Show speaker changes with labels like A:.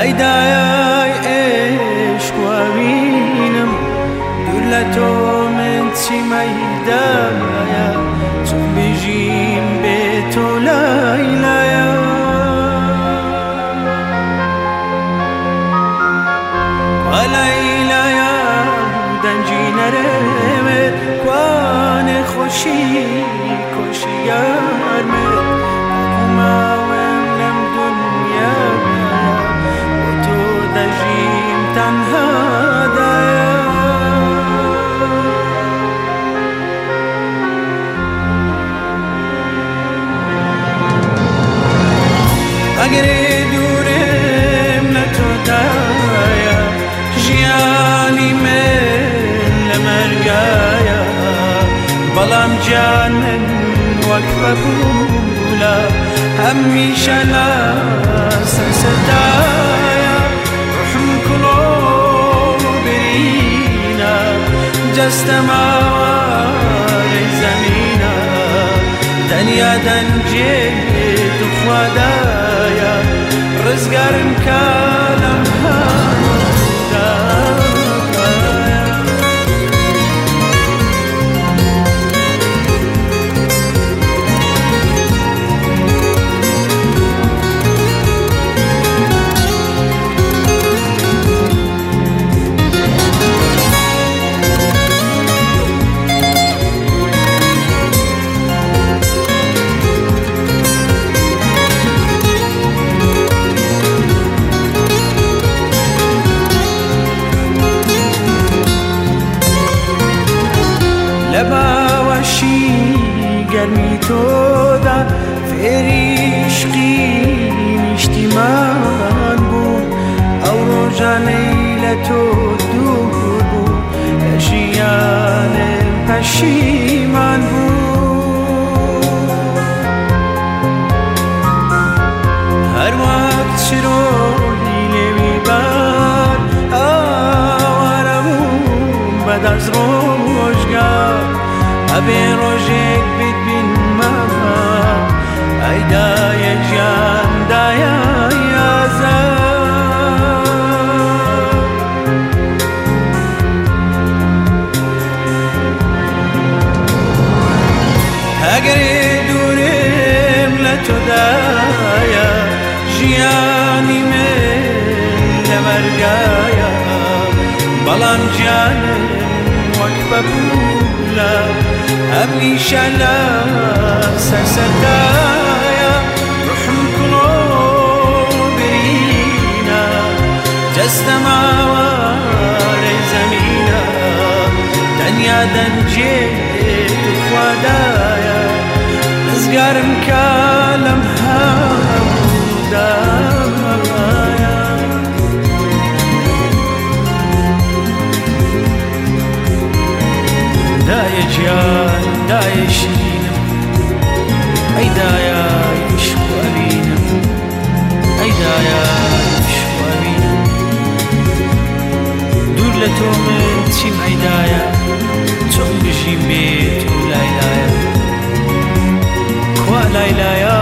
A: ای دایای عشق و بینم دولتو من چی میدایا تو بجیم به تو لیلایا و لیلایا دنجی کوان خوشی کشی بەڵام جانن وەک بەبوولا هەمیشە لە سەرسەدایە ڕحم کوڵۆ برینە جەستەماوەی زەمینە تەنیا دەنجێ توخوادایە rezgar imkan لیل تو دور بود لشیان پشیمان بود. هر وقت شروع دیله میبر آوارمون بد از روشگار خلاياي بلان جانا واقفة بولا أبني شانا سرسدايا روح برينا تستمع واري زمينا دنيا دنجيت فدايا نزقار مكالمها الهجران دايش لينا أيدا يشكو أبينا أيدا يا يشكو أبينا دول لتومن تيم أيدايا توم بجيم بيت ولايلايا كوا لايلايا